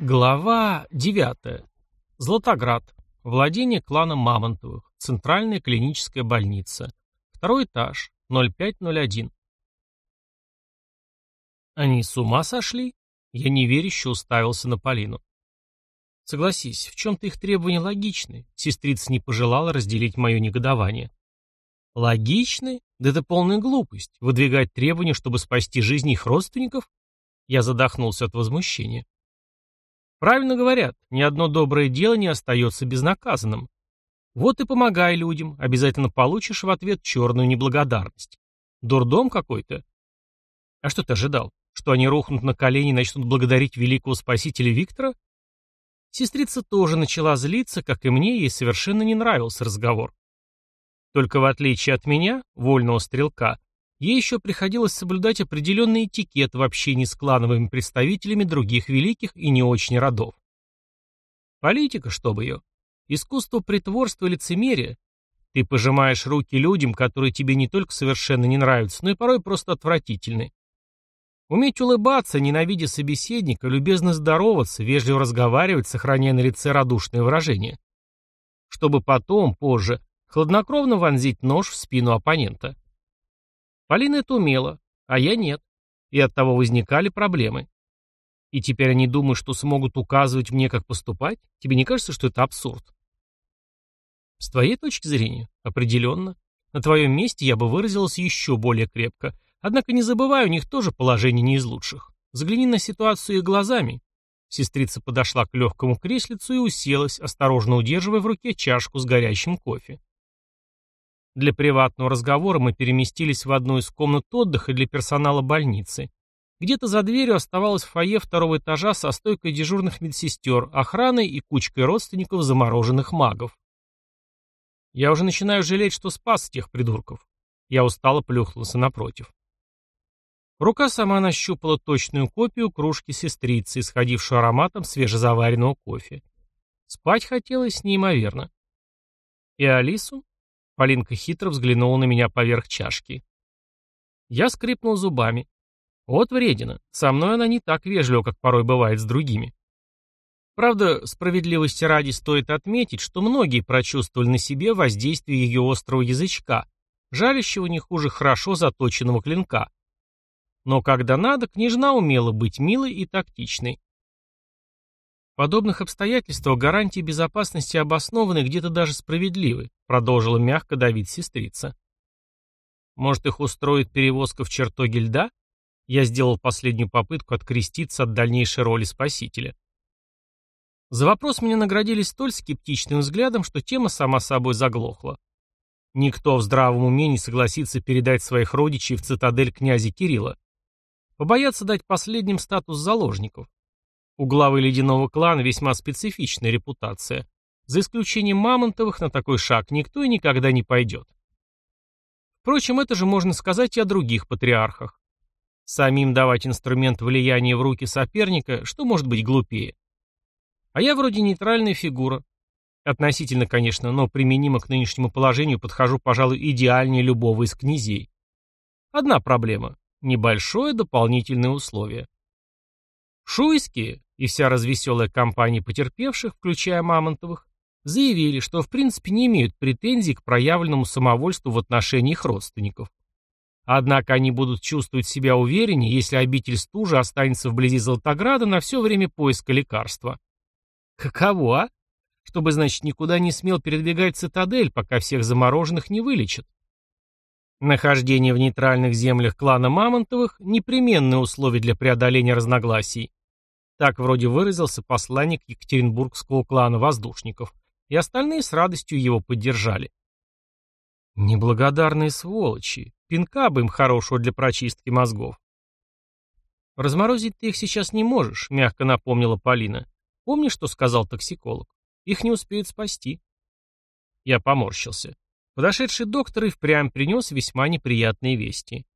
Глава 9. Златоград. Владение клана Мамонтовых. Центральная клиническая больница. Второй этаж. 0501. Они с ума сошли? Я неверяще уставился на Полину. Согласись, в чем-то их требования логичны. Сестрица не пожелала разделить мое негодование. Логичны? Да это полная глупость. Выдвигать требования, чтобы спасти жизни их родственников? Я задохнулся от возмущения. Правильно говорят, ни одно доброе дело не остается безнаказанным. Вот и помогай людям, обязательно получишь в ответ черную неблагодарность. Дурдом какой-то. А что ты ожидал? Что они рухнут на колени и начнут благодарить великого спасителя Виктора? Сестрица тоже начала злиться, как и мне, ей совершенно не нравился разговор. Только в отличие от меня, вольного стрелка, Ей еще приходилось соблюдать определенный этикет в общении с клановыми представителями других великих и не очень родов. Политика, чтобы ее. Искусство притворства и лицемерия. Ты пожимаешь руки людям, которые тебе не только совершенно не нравятся, но и порой просто отвратительны. Уметь улыбаться, ненавидя собеседника, любезно здороваться, вежливо разговаривать, сохраняя на лице радушное выражение. Чтобы потом, позже, хладнокровно вонзить нож в спину оппонента. Полина это умела, а я нет. И от того возникали проблемы. И теперь они думают, что смогут указывать мне, как поступать? Тебе не кажется, что это абсурд? С твоей точки зрения? Определенно. На твоем месте я бы выразилась еще более крепко. Однако не забывай, у них тоже положение не из лучших. Загляни на ситуацию их глазами. Сестрица подошла к легкому креслицу и уселась, осторожно удерживая в руке чашку с горячим кофе. Для приватного разговора мы переместились в одну из комнат отдыха для персонала больницы. Где-то за дверью оставалось фойе второго этажа со стойкой дежурных медсестер, охраной и кучкой родственников замороженных магов. Я уже начинаю жалеть, что спас тех придурков. Я устало плюхнулся напротив. Рука сама нащупала точную копию кружки сестрицы, исходившую ароматом свежезаваренного кофе. Спать хотелось неимоверно. И Алису? Полинка хитро взглянула на меня поверх чашки. Я скрипнул зубами. Вот вредина. Со мной она не так вежлива, как порой бывает с другими. Правда, справедливости ради стоит отметить, что многие прочувствовали на себе воздействие ее острого язычка, жалящего не хуже хорошо заточенного клинка. Но когда надо, княжна умела быть милой и тактичной подобных обстоятельствах гарантии безопасности обоснованы где-то даже справедливы, продолжила мягко давить сестрица. Может, их устроит перевозка в чертоге льда? Я сделал последнюю попытку откреститься от дальнейшей роли спасителя. За вопрос меня наградили столь скептичным взглядом, что тема сама собой заглохла. Никто в здравом уме не согласится передать своих родичей в цитадель князя Кирилла. Побоятся дать последним статус заложников. У главы ледяного клана весьма специфичная репутация. За исключением Мамонтовых на такой шаг никто и никогда не пойдет. Впрочем, это же можно сказать и о других патриархах. Самим давать инструмент влияния в руки соперника, что может быть глупее? А я вроде нейтральная фигура. Относительно, конечно, но применимо к нынешнему положению подхожу, пожалуй, идеальнее любого из князей. Одна проблема. Небольшое дополнительное условие. Шуйские, и вся развеселая компания потерпевших, включая Мамонтовых, заявили, что в принципе не имеют претензий к проявленному самовольству в отношении их родственников. Однако они будут чувствовать себя увереннее, если обитель стужи останется вблизи Золотограда на все время поиска лекарства. Каково, а? Чтобы, значит, никуда не смел передвигать цитадель, пока всех замороженных не вылечат. Нахождение в нейтральных землях клана Мамонтовых – непременное условие для преодоления разногласий. Так вроде выразился посланник Екатеринбургского клана воздушников, и остальные с радостью его поддержали. Неблагодарные сволочи, пинка бы им хорошего для прочистки мозгов. «Разморозить ты их сейчас не можешь», — мягко напомнила Полина. «Помнишь, что сказал токсиколог? Их не успеют спасти». Я поморщился. Подошедший доктор и впрямь принес весьма неприятные вести.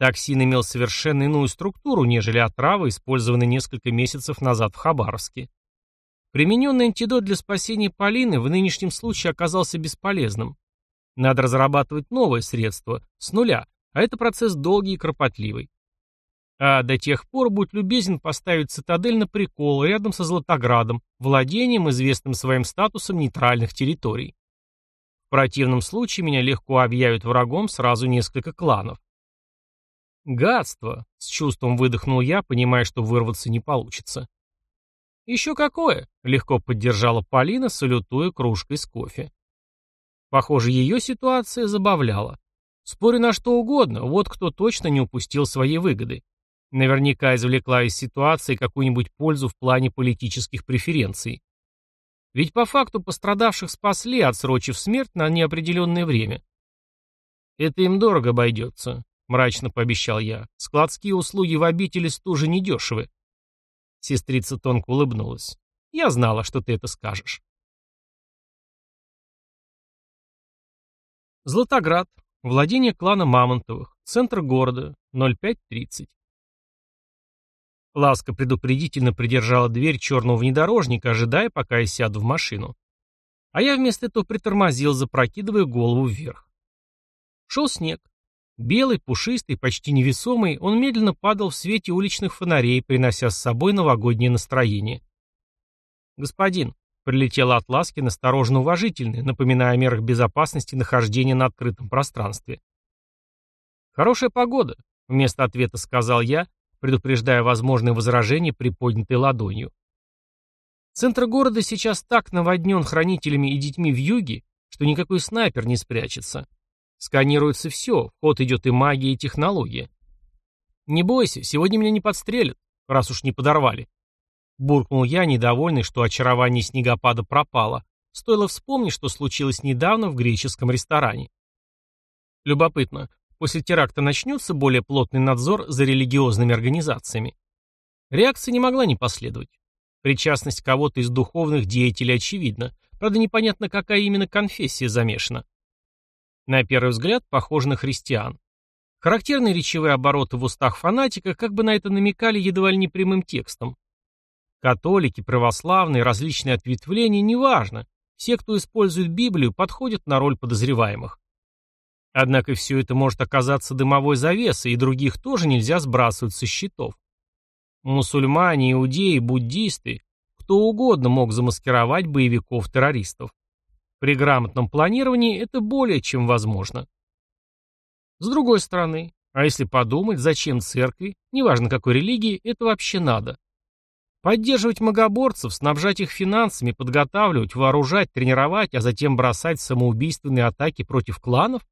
Токсин имел совершенно иную структуру, нежели отрава, использованная несколько месяцев назад в Хабаровске. Примененный антидот для спасения Полины в нынешнем случае оказался бесполезным. Надо разрабатывать новое средство, с нуля, а это процесс долгий и кропотливый. А до тех пор будь любезен поставить цитадель на прикол рядом со Златоградом, владением, известным своим статусом нейтральных территорий. В противном случае меня легко объявят врагом сразу несколько кланов. «Гадство!» — с чувством выдохнул я, понимая, что вырваться не получится. «Еще какое!» — легко поддержала Полина, салютуя кружкой с кофе. Похоже, ее ситуация забавляла. Спорю на что угодно, вот кто точно не упустил своей выгоды. Наверняка извлекла из ситуации какую-нибудь пользу в плане политических преференций. Ведь по факту пострадавших спасли, отсрочив смерть на неопределенное время. «Это им дорого обойдется», — мрачно пообещал я. «Складские услуги в обители стужи недешевы». Сестрица тонко улыбнулась. «Я знала, что ты это скажешь». Златоград. Владение клана Мамонтовых. Центр города. 05.30. Ласка предупредительно придержала дверь черного внедорожника, ожидая, пока я сяду в машину. А я вместо этого притормозил, запрокидывая голову вверх. Шел снег. Белый, пушистый, почти невесомый, он медленно падал в свете уличных фонарей, принося с собой новогоднее настроение. «Господин», — прилетела от Ласки настороженно уважительный, напоминая о мерах безопасности нахождения на открытом пространстве. «Хорошая погода», — вместо ответа сказал я, предупреждая возможные возражения приподнятой ладонью. Центр города сейчас так наводнен хранителями и детьми в юге, что никакой снайпер не спрячется. Сканируется все, в ход идет и магия, и технология. Не бойся, сегодня меня не подстрелят, раз уж не подорвали. Буркнул я, недовольный, что очарование снегопада пропало. Стоило вспомнить, что случилось недавно в греческом ресторане. Любопытно, После теракта начнется более плотный надзор за религиозными организациями. Реакция не могла не последовать. Причастность кого-то из духовных деятелей очевидна, правда непонятно, какая именно конфессия замешана. На первый взгляд, похоже на христиан. Характерные речевые обороты в устах фанатика как бы на это намекали едва ли не прямым текстом. Католики, православные, различные ответвления, неважно. Все, кто использует Библию, подходят на роль подозреваемых. Однако все это может оказаться дымовой завесой, и других тоже нельзя сбрасывать со счетов. Мусульмане, иудеи, буддисты, кто угодно мог замаскировать боевиков-террористов. При грамотном планировании это более чем возможно. С другой стороны, а если подумать, зачем церкви, неважно какой религии, это вообще надо? Поддерживать магоборцев, снабжать их финансами, подготавливать, вооружать, тренировать, а затем бросать самоубийственные атаки против кланов?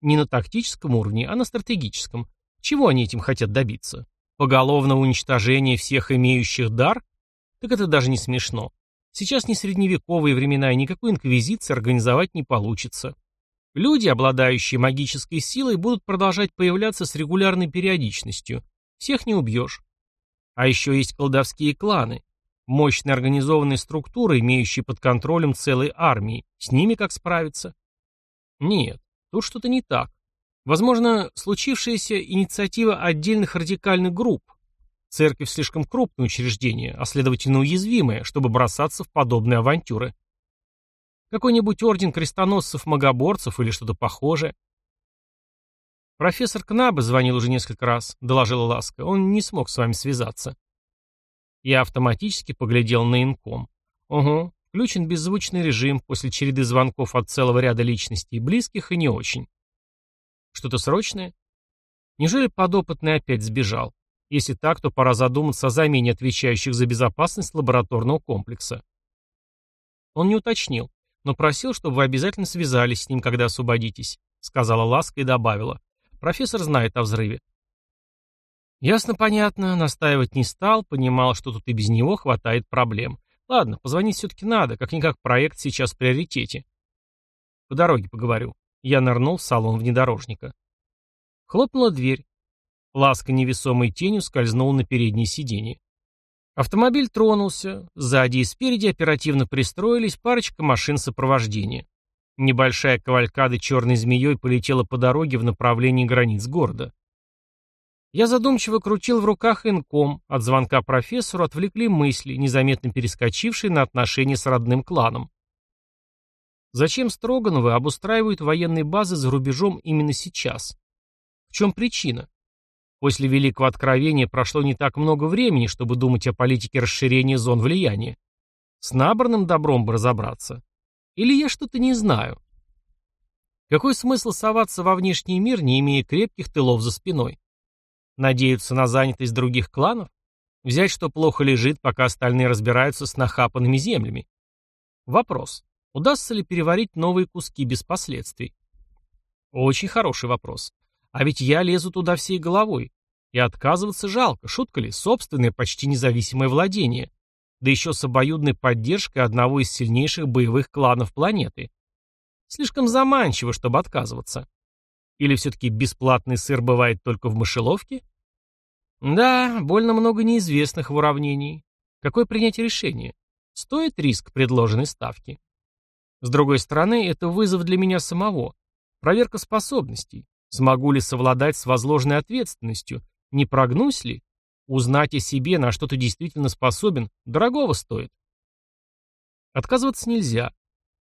Не на тактическом уровне, а на стратегическом. Чего они этим хотят добиться? Поголовного уничтожения всех имеющих дар? Так это даже не смешно. Сейчас не средневековые времена, и никакой инквизиции организовать не получится. Люди, обладающие магической силой, будут продолжать появляться с регулярной периодичностью. Всех не убьешь. А еще есть колдовские кланы. Мощные организованные структуры, имеющие под контролем целые армии. С ними как справиться? Нет. Тут что-то не так. Возможно, случившаяся инициатива отдельных радикальных групп. Церковь слишком крупное учреждение, а следовательно уязвимое, чтобы бросаться в подобные авантюры. Какой-нибудь орден крестоносцев-магоборцев или что-то похожее. Профессор Кнабе звонил уже несколько раз, доложила Ласка. Он не смог с вами связаться. Я автоматически поглядел на инком. Угу, Включен беззвучный режим после череды звонков от целого ряда личностей, близких и не очень. Что-то срочное? Неужели подопытный опять сбежал? Если так, то пора задуматься о замене отвечающих за безопасность лабораторного комплекса. Он не уточнил, но просил, чтобы вы обязательно связались с ним, когда освободитесь, сказала Ласка и добавила. Профессор знает о взрыве. Ясно, понятно, настаивать не стал, понимал, что тут и без него хватает проблем. Ладно, позвонить все-таки надо, как-никак проект сейчас в приоритете. По дороге поговорю. Я нырнул в салон внедорожника. Хлопнула дверь. Ласка невесомой тенью скользнул на переднее сиденье. Автомобиль тронулся. Сзади и спереди оперативно пристроились парочка машин сопровождения. Небольшая кавалькада черной змеей полетела по дороге в направлении границ города. Я задумчиво крутил в руках инком, от звонка профессору отвлекли мысли, незаметно перескочившие на отношения с родным кланом. Зачем Строгановы обустраивают военные базы за рубежом именно сейчас? В чем причина? После Великого Откровения прошло не так много времени, чтобы думать о политике расширения зон влияния. С набранным добром бы разобраться. Или я что-то не знаю? Какой смысл соваться во внешний мир, не имея крепких тылов за спиной? Надеются на занятость других кланов? Взять, что плохо лежит, пока остальные разбираются с нахапанными землями? Вопрос. Удастся ли переварить новые куски без последствий? Очень хороший вопрос. А ведь я лезу туда всей головой. И отказываться жалко, шутка ли, собственное почти независимое владение. Да еще с обоюдной поддержкой одного из сильнейших боевых кланов планеты. Слишком заманчиво, чтобы отказываться. Или все-таки бесплатный сыр бывает только в мышеловке? Да, больно много неизвестных в уравнении. Какое принять решение? Стоит риск предложенной ставки? С другой стороны, это вызов для меня самого. Проверка способностей. Смогу ли совладать с возложенной ответственностью? Не прогнусь ли? Узнать о себе, на что ты действительно способен, дорогого стоит. Отказываться нельзя.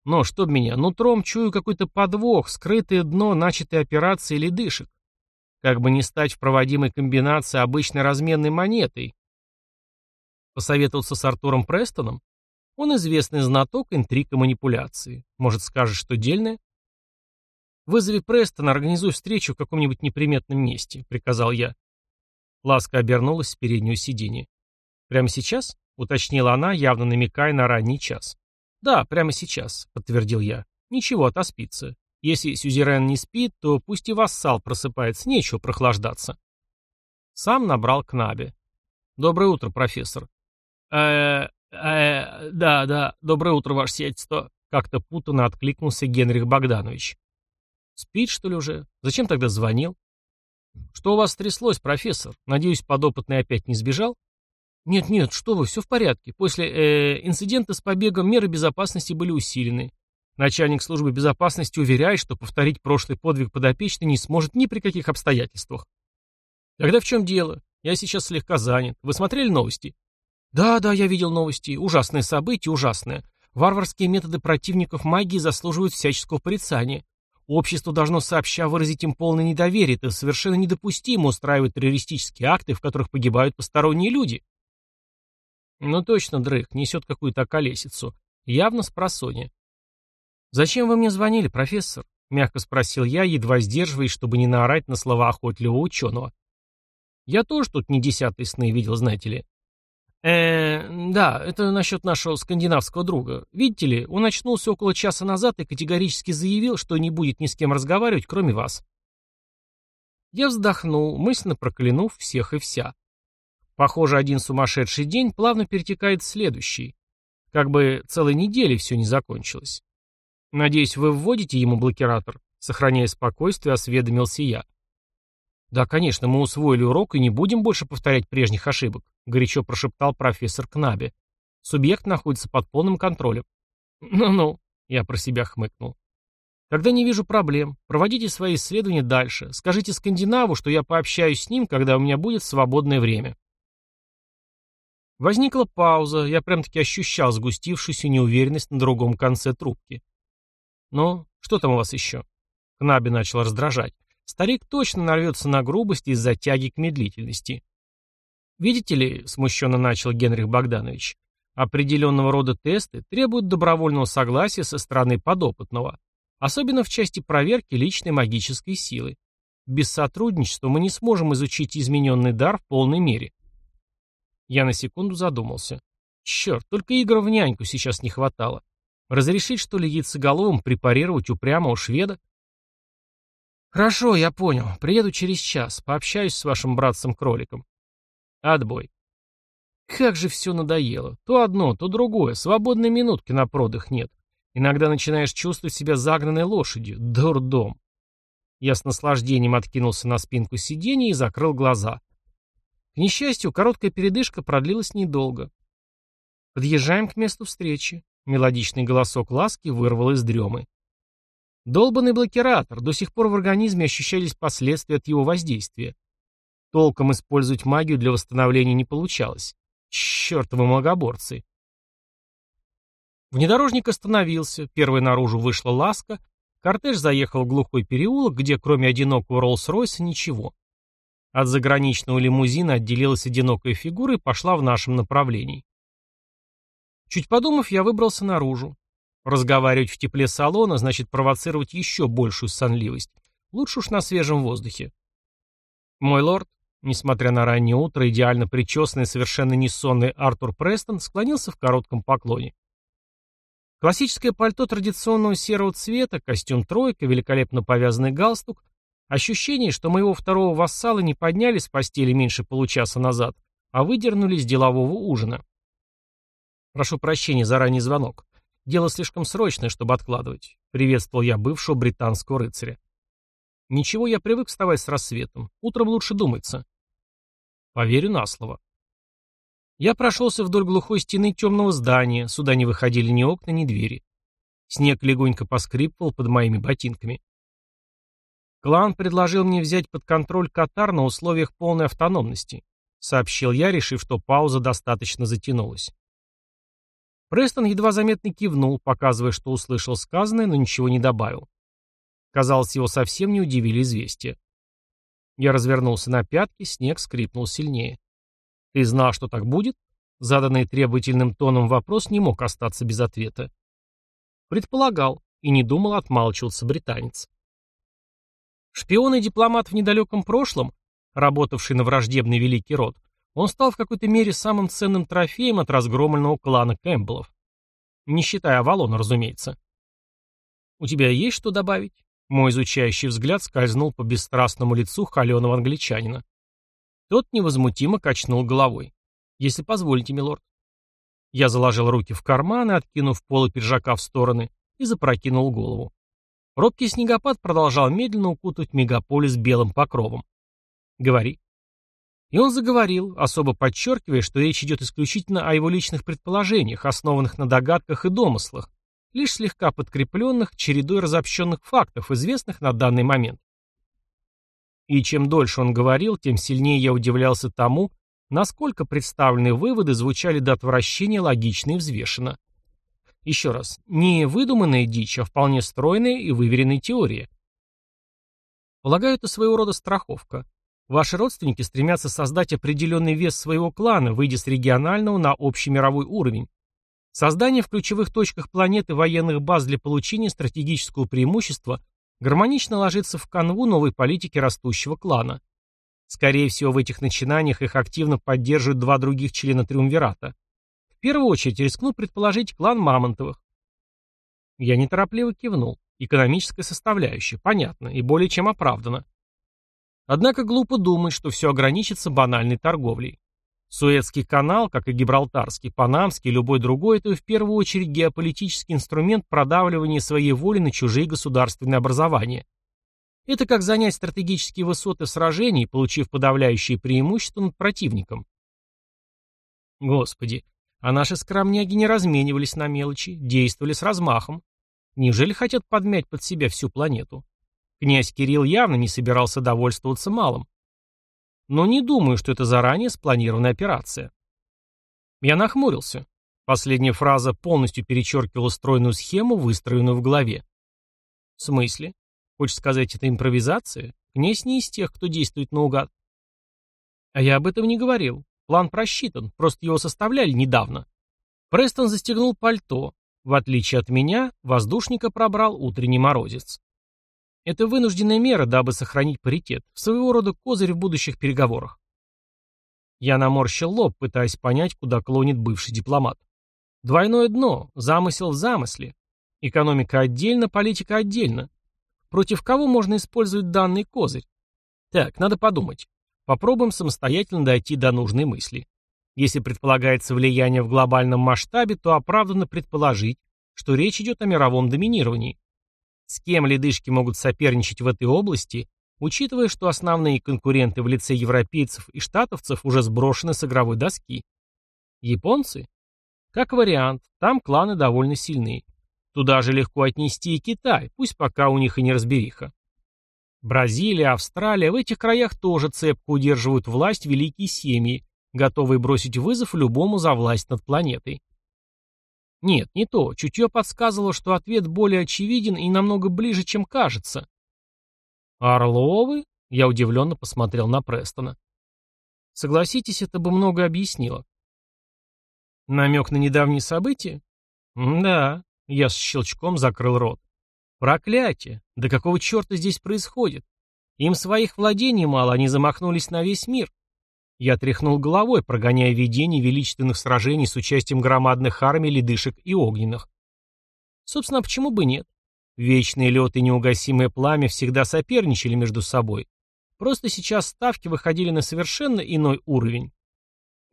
Но, чтоб меня, нутром чую какой-то подвох, скрытое дно начатой операции или дышек. Как бы не стать в проводимой комбинации обычной разменной монетой. Посоветоваться с Артуром Престоном? Он известный знаток интриг и манипуляции. Может, скажешь, что дельное? «Вызови Престона, организуй встречу в каком-нибудь неприметном месте», — приказал я. Ласка обернулась с переднего сиденья. «Прямо сейчас?» — уточнила она, явно намекая на ранний час. «Да, прямо сейчас», — подтвердил я. «Ничего, отоспится. Если Сюзерен не спит, то пусть и вассал просыпается, нечего прохлаждаться». Сам набрал к Набе. «Доброе утро, профессор». э э да, да, доброе утро, ваше сиятельство», — как-то путанно откликнулся Генрих Богданович. «Спит, что ли, уже? Зачем тогда звонил?» «Что у вас стряслось, профессор? Надеюсь, подопытный опять не сбежал?» «Нет-нет, что вы, все в порядке. После э, инцидента с побегом меры безопасности были усилены. Начальник службы безопасности уверяет, что повторить прошлый подвиг подопечный не сможет ни при каких обстоятельствах. Тогда в чем дело? Я сейчас слегка занят. Вы смотрели новости? Да, да, я видел новости. Ужасное событие, ужасное. Варварские методы противников магии заслуживают всяческого порицания. Общество должно сообща выразить им полное недоверие. Это совершенно недопустимо устраивать террористические акты, в которых погибают посторонние люди. Ну точно, Дрейк, несет какую-то околесицу. Явно с просонья. «Зачем вы мне звонили, профессор?» — мягко спросил я, едва сдерживаясь, чтобы не наорать на слова охотливого ученого. «Я тоже тут не десятые сны видел, знаете ли». Э да, это насчет нашего скандинавского друга. Видите ли, он очнулся около часа назад и категорически заявил, что не будет ни с кем разговаривать, кроме вас». Я вздохнул, мысленно проклянув всех и вся. Похоже, один сумасшедший день плавно перетекает в следующий. Как бы целой недели все не закончилось. Надеюсь, вы вводите ему блокиратор? Сохраняя спокойствие, осведомился я. Да, конечно, мы усвоили урок и не будем больше повторять прежних ошибок, горячо прошептал профессор Кнабе. Субъект находится под полным контролем. Ну-ну, я про себя хмыкнул. Когда не вижу проблем, проводите свои исследования дальше. Скажите скандинаву, что я пообщаюсь с ним, когда у меня будет свободное время. Возникла пауза, я прям-таки ощущал сгустившуюся неуверенность на другом конце трубки. «Ну, что там у вас еще?» Кнаби начал раздражать. Старик точно нарвется на грубость из-за тяги к медлительности. «Видите ли», — смущенно начал Генрих Богданович, «определенного рода тесты требуют добровольного согласия со стороны подопытного, особенно в части проверки личной магической силы. Без сотрудничества мы не сможем изучить измененный дар в полной мере. Я на секунду задумался. Черт, только игр в няньку сейчас не хватало. Разрешить, что ли, яйцеголовым препарировать упрямого шведа? Хорошо, я понял. Приеду через час. Пообщаюсь с вашим братцем-кроликом. Отбой. Как же все надоело. То одно, то другое. Свободной минутки на продых нет. Иногда начинаешь чувствовать себя загнанной лошадью. Дурдом. Я с наслаждением откинулся на спинку сиденья и закрыл глаза. К несчастью, короткая передышка продлилась недолго. Подъезжаем к месту встречи. Мелодичный голосок ласки вырвал из дремы. Долбанный блокиратор. До сих пор в организме ощущались последствия от его воздействия. Толком использовать магию для восстановления не получалось. Чертовы магоборцы. Внедорожник остановился, первой наружу вышла ласка, кортеж заехал в глухой переулок, где кроме одинокого Роллс-Ройса ничего. От заграничного лимузина отделилась одинокая фигура и пошла в нашем направлении. Чуть подумав, я выбрался наружу. Разговаривать в тепле салона значит провоцировать еще большую сонливость. Лучше уж на свежем воздухе. Мой лорд, несмотря на раннее утро, идеально причесанный, совершенно несонный Артур Престон склонился в коротком поклоне. Классическое пальто традиционного серого цвета, костюм тройка, великолепно повязанный галстук. Ощущение, что моего второго вассала не подняли с постели меньше получаса назад, а выдернули с делового ужина. Прошу прощения за ранний звонок. Дело слишком срочное, чтобы откладывать. Приветствовал я бывшего британского рыцаря. Ничего, я привык вставать с рассветом. Утром лучше думается. Поверю на слово. Я прошелся вдоль глухой стены темного здания, сюда не выходили ни окна, ни двери. Снег легонько поскрипывал под моими ботинками. Клан предложил мне взять под контроль Катар на условиях полной автономности, сообщил я, решив, что пауза достаточно затянулась. Престон едва заметно кивнул, показывая, что услышал сказанное, но ничего не добавил. Казалось, его совсем не удивили известия. Я развернулся на пятки, снег скрипнул сильнее. «Ты знал, что так будет?» Заданный требовательным тоном вопрос не мог остаться без ответа. Предполагал и не думал отмалчиваться британец. Шпион и дипломат в недалеком прошлом, работавший на враждебный великий род, он стал в какой-то мере самым ценным трофеем от разгромленного клана Кэмпбеллов. Не считая Авалона, разумеется. «У тебя есть что добавить?» Мой изучающий взгляд скользнул по бесстрастному лицу холеного англичанина. Тот невозмутимо качнул головой. «Если позволите, милорд». Я заложил руки в карманы, откинув полы пиджака в стороны, и запрокинул голову. Робкий снегопад продолжал медленно укутывать мегаполис белым покровом. «Говори». И он заговорил, особо подчеркивая, что речь идет исключительно о его личных предположениях, основанных на догадках и домыслах, лишь слегка подкрепленных чередой разобщенных фактов, известных на данный момент. И чем дольше он говорил, тем сильнее я удивлялся тому, насколько представленные выводы звучали до отвращения логично и взвешенно. Еще раз, не выдуманная дичь, а вполне стройная и выверенная теория. Полагаю, это своего рода страховка. Ваши родственники стремятся создать определенный вес своего клана, выйдя с регионального на общий мировой уровень. Создание в ключевых точках планеты военных баз для получения стратегического преимущества гармонично ложится в канву новой политики растущего клана. Скорее всего, в этих начинаниях их активно поддерживают два других члена Триумвирата. В первую очередь рискну предположить клан Мамонтовых. Я неторопливо кивнул. Экономическая составляющая, понятно, и более чем оправдана. Однако глупо думать, что все ограничится банальной торговлей. Суэцкий канал, как и Гибралтарский, Панамский и любой другой, это в первую очередь геополитический инструмент продавливания своей воли на чужие государственные образования. Это как занять стратегические высоты в сражении, получив подавляющее преимущество над противником. Господи, а наши скромняги не разменивались на мелочи, действовали с размахом. Неужели хотят подмять под себя всю планету? Князь Кирилл явно не собирался довольствоваться малым. Но не думаю, что это заранее спланированная операция. Я нахмурился. Последняя фраза полностью перечеркивала стройную схему, выстроенную в голове. В смысле? Хочешь сказать, это импровизация? Князь не из тех, кто действует наугад. А я об этом не говорил. План просчитан, просто его составляли недавно. Престон застегнул пальто. В отличие от меня, воздушника пробрал утренний морозец. Это вынужденная мера, дабы сохранить паритет, своего рода козырь в будущих переговорах. Я наморщил лоб, пытаясь понять, куда клонит бывший дипломат. Двойное дно, замысел в замысле. Экономика отдельно, политика отдельно. Против кого можно использовать данный козырь? Так, надо подумать. Попробуем самостоятельно дойти до нужной мысли. Если предполагается влияние в глобальном масштабе, то оправданно предположить, что речь идет о мировом доминировании. С кем ледышки могут соперничать в этой области, учитывая, что основные конкуренты в лице европейцев и штатовцев уже сброшены с игровой доски? Японцы? Как вариант, там кланы довольно сильны. Туда же легко отнести и Китай, пусть пока у них и не разбериха. Бразилия, Австралия, в этих краях тоже цепко удерживают власть великие семьи, готовые бросить вызов любому за власть над планетой. Нет, не то. Чутье подсказывало, что ответ более очевиден и намного ближе, чем кажется. Орловы? Я удивленно посмотрел на Престона. Согласитесь, это бы многое объяснило. Намек на недавние события? Да, я с щелчком закрыл рот. Проклятие! Да какого черта здесь происходит? Им своих владений мало, они замахнулись на весь мир. Я тряхнул головой, прогоняя видение величественных сражений с участием громадных армий, ледышек и огненных. Собственно, почему бы нет? Вечный лед и неугасимое пламя всегда соперничали между собой. Просто сейчас ставки выходили на совершенно иной уровень.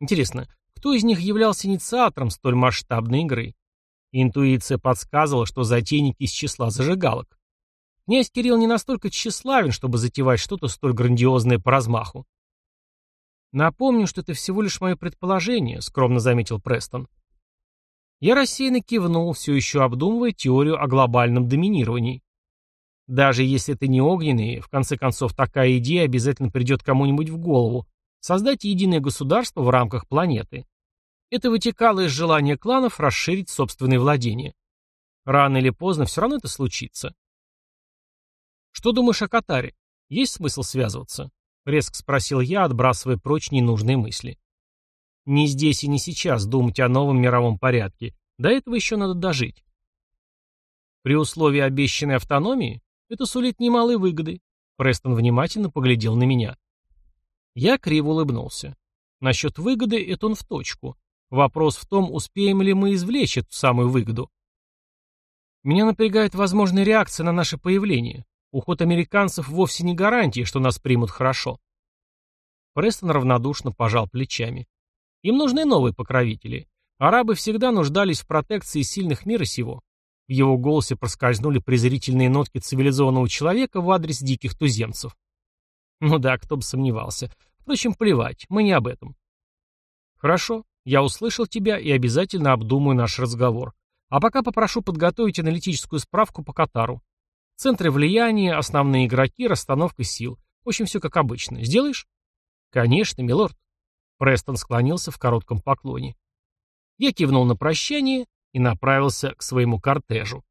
Интересно, кто из них являлся инициатором столь масштабной игры? Интуиция подсказывала, что затейники из числа зажигалок. Князь Кирилл не настолько тщеславен, чтобы затевать что-то столь грандиозное по размаху. «Напомню, что это всего лишь мое предположение», — скромно заметил Престон. Я рассеянно кивнул, все еще обдумывая теорию о глобальном доминировании. Даже если это не огненные, в конце концов, такая идея обязательно придет кому-нибудь в голову — создать единое государство в рамках планеты. Это вытекало из желания кланов расширить собственные владения. Рано или поздно все равно это случится. «Что думаешь о Катаре? Есть смысл связываться?» — резко спросил я, отбрасывая прочь ненужные мысли. «Не здесь и не сейчас думать о новом мировом порядке. До этого еще надо дожить». При условии обещанной автономии это сулит немалые выгоды. Престон внимательно поглядел на меня. Я криво улыбнулся. Насчет выгоды это он в точку. Вопрос в том, успеем ли мы извлечь эту самую выгоду. Меня напрягает возможная реакция на наше появление. Уход американцев вовсе не гарантия, что нас примут хорошо. Престон равнодушно пожал плечами. Им нужны новые покровители. Арабы всегда нуждались в протекции сильных мира сего. В его голосе проскользнули презрительные нотки цивилизованного человека в адрес диких туземцев. Ну да, кто бы сомневался. Впрочем, плевать, мы не об этом. Хорошо, я услышал тебя и обязательно обдумаю наш разговор. А пока попрошу подготовить аналитическую справку по Катару. Центры влияния, основные игроки, расстановка сил. В общем, все как обычно. Сделаешь? Конечно, милорд. Престон склонился в коротком поклоне. Я кивнул на прощание и направился к своему кортежу.